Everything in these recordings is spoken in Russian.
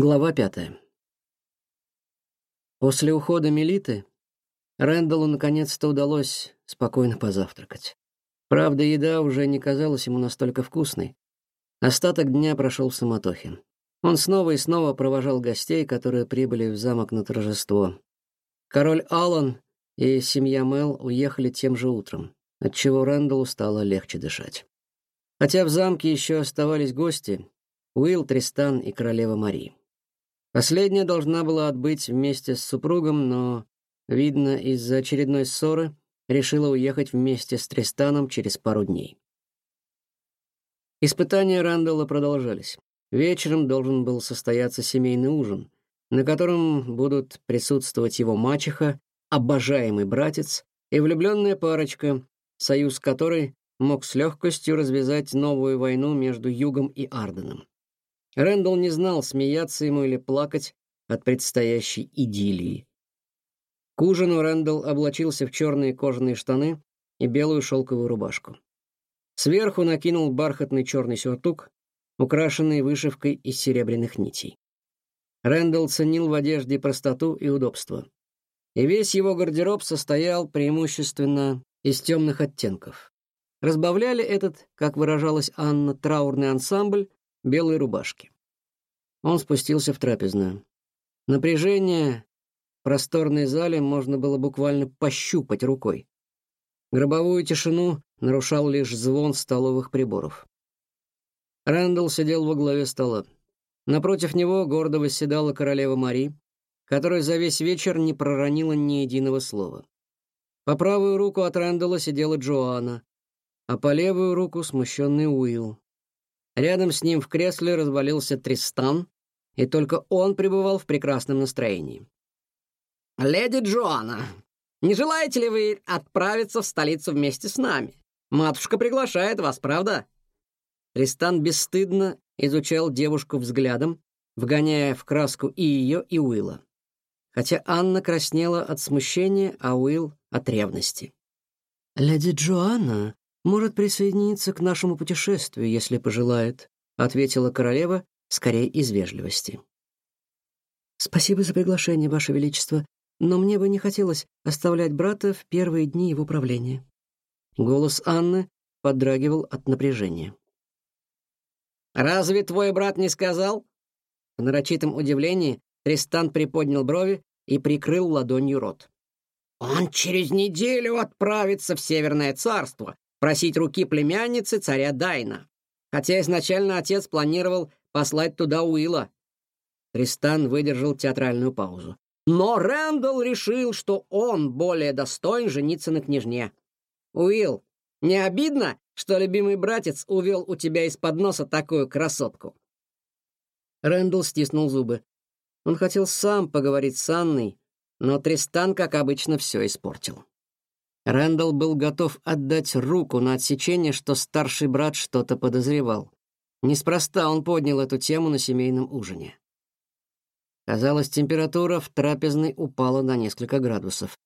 Глава пятая. После ухода Мелиты Рэндаллу наконец-то удалось спокойно позавтракать. Правда, еда уже не казалась ему настолько вкусной. Остаток дня прошел в суматохе. Он снова и снова провожал гостей, которые прибыли в замок на торжество. Король Аллан и семья Мел уехали тем же утром, отчего Рэндаллу стало легче дышать. Хотя в замке еще оставались гости, Уилл, Тристан и королева Мари. Последняя должна была отбыть вместе с супругом, но, видно, из-за очередной ссоры решила уехать вместе с Тристаном через пару дней. Испытания Рэндалла продолжались. Вечером должен был состояться семейный ужин, на котором будут присутствовать его мачеха, обожаемый братец и влюбленная парочка, союз которой мог с легкостью развязать новую войну между Югом и Арденом. Рэндалл не знал, смеяться ему или плакать от предстоящей идиллии. К ужину Рэндалл облачился в черные кожаные штаны и белую шелковую рубашку. Сверху накинул бархатный черный сюртук, украшенный вышивкой из серебряных нитей. Рэндалл ценил в одежде простоту и удобство. И весь его гардероб состоял преимущественно из темных оттенков. Разбавляли этот, как выражалась Анна, траурный ансамбль белой рубашки. Он спустился в трапезную. Напряжение в просторной зале можно было буквально пощупать рукой. Гробовую тишину нарушал лишь звон столовых приборов. Рэндалл сидел во главе стола. Напротив него гордо восседала королева Мари, которая за весь вечер не проронила ни единого слова. По правую руку от Рэндалла сидела Джоанна, а по левую руку смущенный Уилл. Рядом с ним в кресле развалился Тристан, и только он пребывал в прекрасном настроении. «Леди Джоанна, не желаете ли вы отправиться в столицу вместе с нами? Матушка приглашает вас, правда?» Тристан бесстыдно изучал девушку взглядом, вгоняя в краску и ее, и Уилла. Хотя Анна краснела от смущения, а Уилл — от ревности. «Леди Джоанна может присоединиться к нашему путешествию, если пожелает», ответила королева, скорее из вежливости. «Спасибо за приглашение, Ваше Величество, но мне бы не хотелось оставлять брата в первые дни его правления». Голос Анны подрагивал от напряжения. «Разве твой брат не сказал?» В нарочитом удивлении Тристан приподнял брови и прикрыл ладонью рот. «Он через неделю отправится в Северное царство, просить руки племянницы царя Дайна. Хотя изначально отец планировал послать туда Уилла. Тристан выдержал театральную паузу. Но Рэндалл решил, что он более достоин жениться на княжне. Уилл, не обидно, что любимый братец увел у тебя из-под носа такую красотку? Рэндалл стиснул зубы. Он хотел сам поговорить с Анной, но Тристан, как обычно, все испортил. Рэндалл был готов отдать руку на отсечение, что старший брат что-то подозревал. Неспроста он поднял эту тему на семейном ужине. Казалось, температура в трапезной упала на несколько градусов.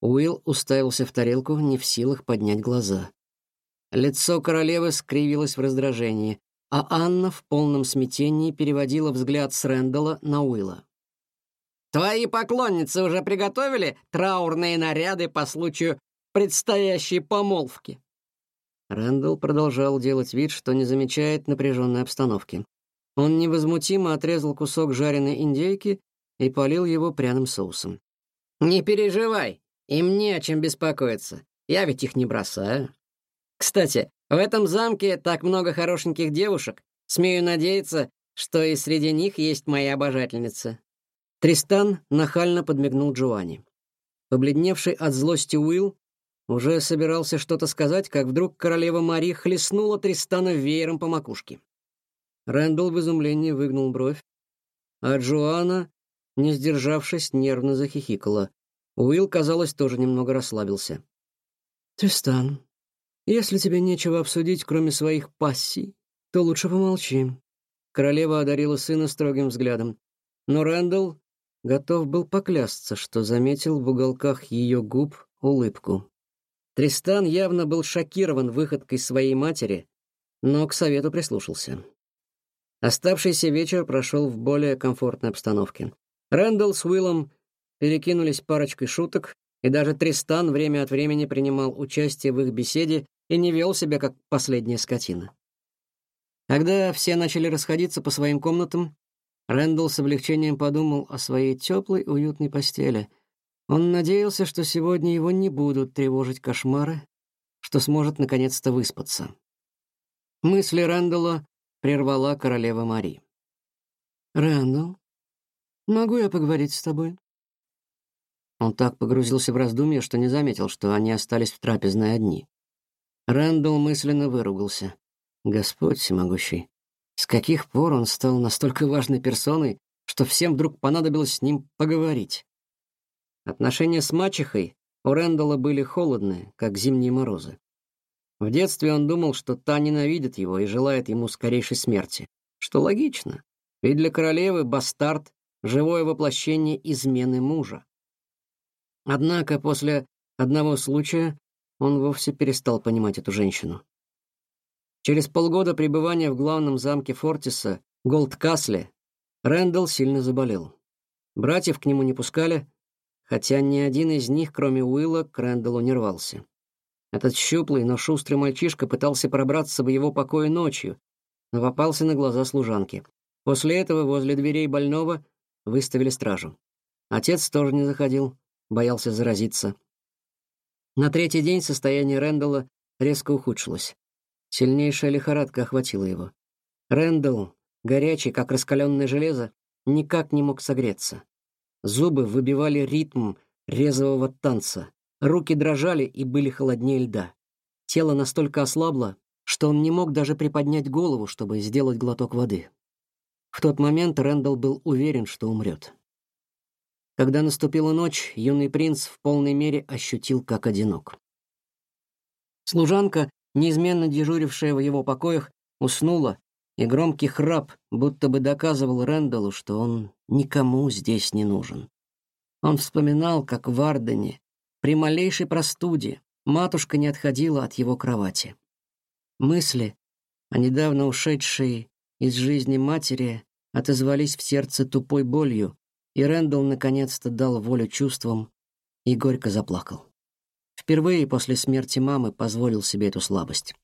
Уилл уставился в тарелку, не в силах поднять глаза. Лицо королевы скривилось в раздражении, а Анна в полном смятении переводила взгляд с Рэндалла на Уилла. «Твои поклонницы уже приготовили траурные наряды по случаю предстоящей помолвки. Рэндалл продолжал делать вид, что не замечает напряженной обстановки. Он невозмутимо отрезал кусок жареной индейки и полил его пряным соусом. «Не переживай, им не о чем беспокоиться. Я ведь их не бросаю. Кстати, в этом замке так много хорошеньких девушек. Смею надеяться, что и среди них есть моя обожательница». Тристан нахально подмигнул Джоанни. Побледневший от злости Уилл уже собирался что-то сказать, как вдруг королева Мари хлестнула Тристана веером по макушке. Рэндалл в изумлении выгнул бровь, а Джоанна, не сдержавшись, нервно захихикала. Уилл, казалось, тоже немного расслабился. «Тристан, если тебе нечего обсудить, кроме своих пассий, то лучше помолчи». Королева одарила сына строгим взглядом, но Рэндалл готов был поклясться, что заметил в уголках ее губ улыбку. Тристан явно был шокирован выходкой своей матери, но к совету прислушался. Оставшийся вечер прошел в более комфортной обстановке. Рэндалл с Уиллом перекинулись парочкой шуток, и даже Тристан время от времени принимал участие в их беседе и не вел себя как последняя скотина. Когда все начали расходиться по своим комнатам, Рэндалл с облегчением подумал о своей теплой, уютной постели. Он надеялся, что сегодня его не будут тревожить кошмары, что сможет наконец-то выспаться. Мысли Рэндалла прервала королева Мари. «Рэндалл, могу я поговорить с тобой?» Он так погрузился в раздумья, что не заметил, что они остались в трапезной одни. Рэндалл мысленно выругался. Господь всемогущий. С каких пор он стал настолько важной персоной, что всем вдруг понадобилось с ним поговорить? Отношения с мачехой у Рэндалла были холодные, как зимние морозы. В детстве он думал, что та ненавидит его и желает ему скорейшей смерти, что логично, ведь для королевы бастард — живое воплощение измены мужа. Однако после одного случая он вовсе перестал понимать эту женщину. Через полгода пребывания в главном замке Фортиса, Голдкасле, Рэндалл сильно заболел. Братьев к нему не пускали, хотя ни один из них, кроме Уилла, к Рэндаллу не рвался. Этот щуплый, но шустрый мальчишка пытался пробраться в его покое ночью, но попался на глаза служанки. После этого возле дверей больного выставили стражу. Отец тоже не заходил, боялся заразиться. На третий день состояние Рэндалла резко ухудшилось. Сильнейшая лихорадка охватила его. Рэндалл, горячий, как раскаленное железо, никак не мог согреться. Зубы выбивали ритм резвого танца. Руки дрожали и были холоднее льда. Тело настолько ослабло, что он не мог даже приподнять голову, чтобы сделать глоток воды. В тот момент Рэндалл был уверен, что умрет. Когда наступила ночь, юный принц в полной мере ощутил, как одинок. Служанка, неизменно дежурившая в его покоях, уснула, и громкий храп будто бы доказывал Рэндаллу, что он никому здесь не нужен. Он вспоминал, как в Ардене, при малейшей простуде, матушка не отходила от его кровати. Мысли о недавно ушедшей из жизни матери отозвались в сердце тупой болью, и Рэндалл наконец-то дал волю чувствам и горько заплакал. Впервые после смерти мамы позволил себе эту слабость.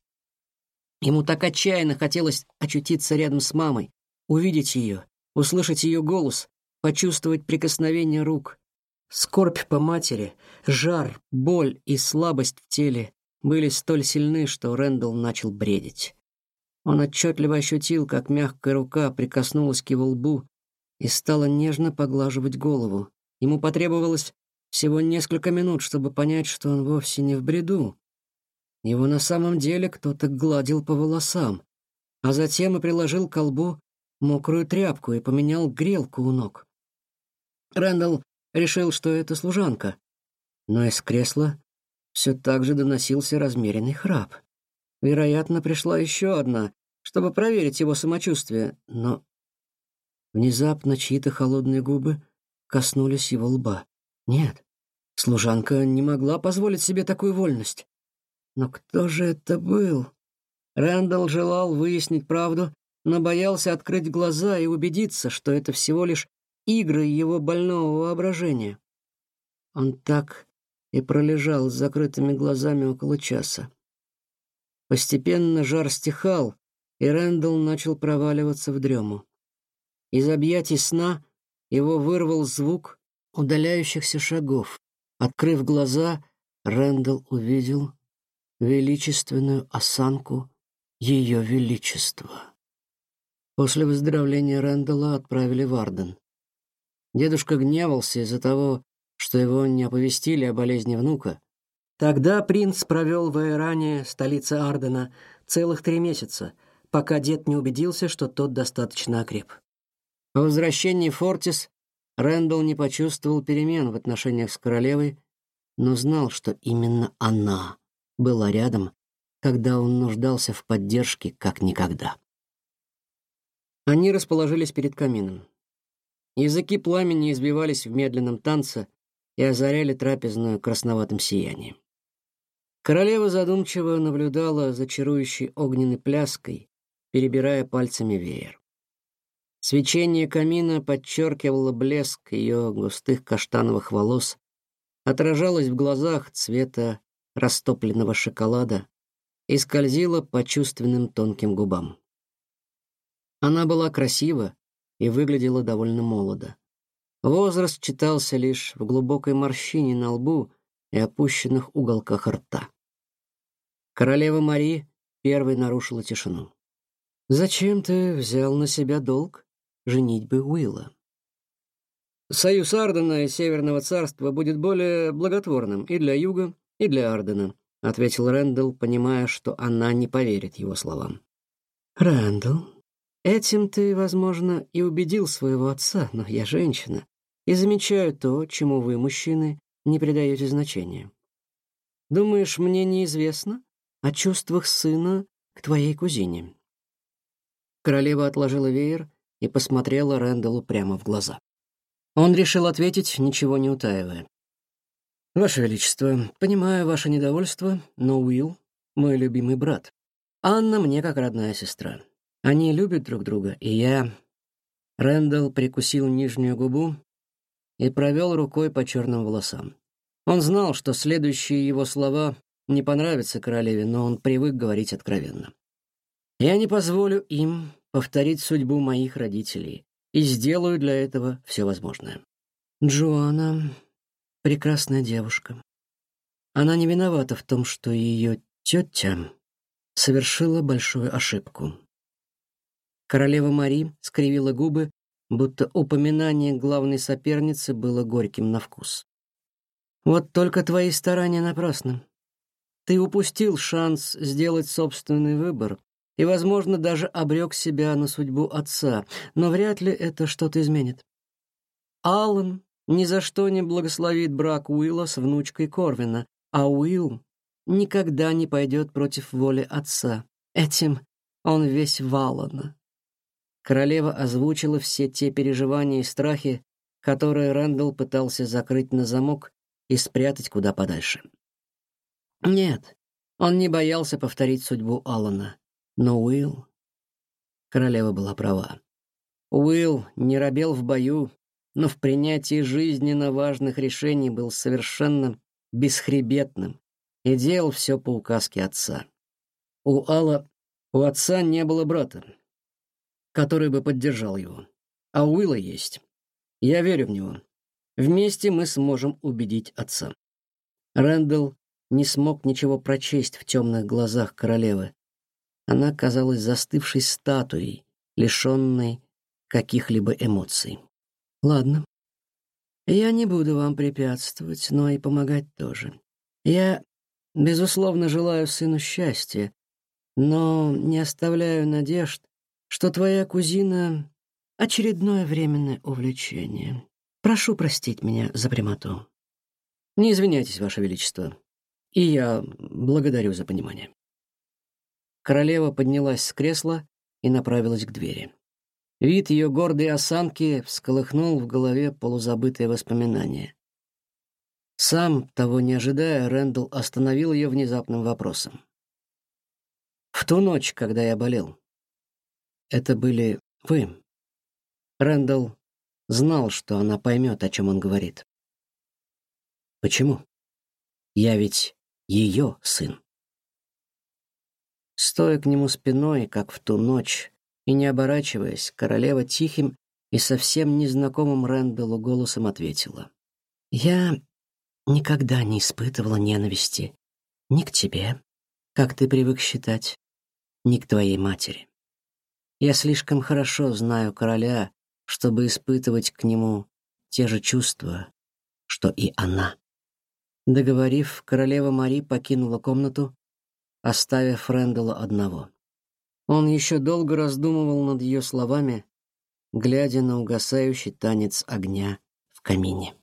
Ему так отчаянно хотелось очутиться рядом с мамой, увидеть ее, услышать ее голос, почувствовать прикосновение рук. Скорбь по матери, жар, боль и слабость в теле были столь сильны, что Рэндалл начал бредить. Он отчетливо ощутил, как мягкая рука прикоснулась к его лбу, и стала нежно поглаживать голову. Ему потребовалось всего несколько минут, чтобы понять, что он вовсе не в бреду. Его на самом деле кто-то гладил по волосам, а затем и приложил к колбу мокрую тряпку и поменял грелку у ног. Рэндалл решил, что это служанка, но из кресла все так же доносился размеренный храп. Вероятно, пришла еще одна, чтобы проверить его самочувствие, но Внезапно чьи-то холодные губы коснулись его лба. Нет, служанка не могла позволить себе такую вольность. Но кто же это был? Рэндалл желал выяснить правду, но боялся открыть глаза и убедиться, что это всего лишь игры его больного воображения. Он так и пролежал с закрытыми глазами около часа. Постепенно жар стихал, и Рэндалл начал проваливаться в дрему. Из объятий сна его вырвал звук удаляющихся шагов. Открыв глаза, Рэндалл увидел величественную осанку Ее Величества. После выздоровления Рэндалла отправили в Арден. Дедушка гневался из-за того, что его не оповестили о болезни внука. Тогда принц провел в Айране, столице Ардена, целых три месяца, пока дед не убедился, что тот достаточно окреп. По возвращении Фортис Рэндалл не почувствовал перемен в отношениях с королевой, но знал, что именно она была рядом, когда он нуждался в поддержке как никогда. Они расположились перед камином. Языки пламени избивались в медленном танце и озаряли трапезную красноватым сиянием. Королева задумчиво наблюдала за чарующей огненной пляской, перебирая пальцами веер. Свечение камина подчеркивало блеск ее густых каштановых волос, отражалось в глазах цвета растопленного шоколада и скользило по чувственным тонким губам. Она была красива и выглядела довольно молодо. Возраст читался лишь в глубокой морщине на лбу и опущенных уголках рта. Королева Мари первой нарушила тишину. «Зачем ты взял на себя долг женитьбы Уилла?» «Союз Ардена и Северного царства будет более благотворным и для Юга, и для Ардена», ответил Рэндалл, понимая, что она не поверит его словам. «Рэндалл, этим ты, возможно, и убедил своего отца, но я женщина и замечаю то, чему вы, мужчины, не придаете значения. Думаешь, мне неизвестно о чувствах сына к твоей кузине?» Королева отложила веер и посмотрела Рэндаллу прямо в глаза. Он решил ответить, ничего не утаивая. «Ваше Величество, понимаю ваше недовольство, но Уилл — мой любимый брат. Анна мне как родная сестра. Они любят друг друга, и я...» Рэндалл прикусил нижнюю губу и провел рукой по черным волосам. Он знал, что следующие его слова не понравятся королеве, но он привык говорить откровенно. «Я не позволю им повторить судьбу моих родителей и сделаю для этого все возможное». Джоанна — прекрасная девушка. Она не виновата в том, что ее тетя совершила большую ошибку. Королева Мари скривила губы будто упоминание главной соперницы было горьким на вкус. Вот только твои старания напрасны. Ты упустил шанс сделать собственный выбор и, возможно, даже обрек себя на судьбу отца, но вряд ли это что-то изменит. Аллан ни за что не благословит брак Уилла с внучкой Корвина, а Уилл никогда не пойдет против воли отца. Этим он весь Валана. Королева озвучила все те переживания и страхи, которые Рэндалл пытался закрыть на замок и спрятать куда подальше. Нет, он не боялся повторить судьбу Алана, но Уилл... Королева была права. Уилл не робел в бою, но в принятии жизненно важных решений был совершенно бесхребетным и делал все по указке отца. У Алла, у отца не было брата, который бы поддержал его. А у Уилла есть. Я верю в него. Вместе мы сможем убедить отца. Рэндалл не смог ничего прочесть в темных глазах королевы. Она казалась застывшей статуей, лишенной каких-либо эмоций. Ладно. Я не буду вам препятствовать, но и помогать тоже. Я, безусловно, желаю сыну счастья, но не оставляю надежд, что твоя кузина — очередное временное увлечение. Прошу простить меня за прямоту. Не извиняйтесь, Ваше Величество. И я благодарю за понимание. Королева поднялась с кресла и направилась к двери. Вид ее гордой осанки всколыхнул в голове полузабытые воспоминания. Сам, того не ожидая, Рэндалл остановил ее внезапным вопросом. «В ту ночь, когда я болел, это были вы. Рэндалл знал, что она поймет, о чем он говорит. Почему? Я ведь ее сын. Стоя к нему спиной, как в ту ночь, и не оборачиваясь, королева тихим и совсем незнакомым Рэндаллу голосом ответила. «Я никогда не испытывала ненависти ни к тебе, как ты привык считать, ни к твоей матери. Я слишком хорошо знаю короля, чтобы испытывать к нему те же чувства, что и она. Договорив, королева Мари покинула комнату, оставив Рэндала одного. Он еще долго раздумывал над ее словами, глядя на угасающий танец огня в камине.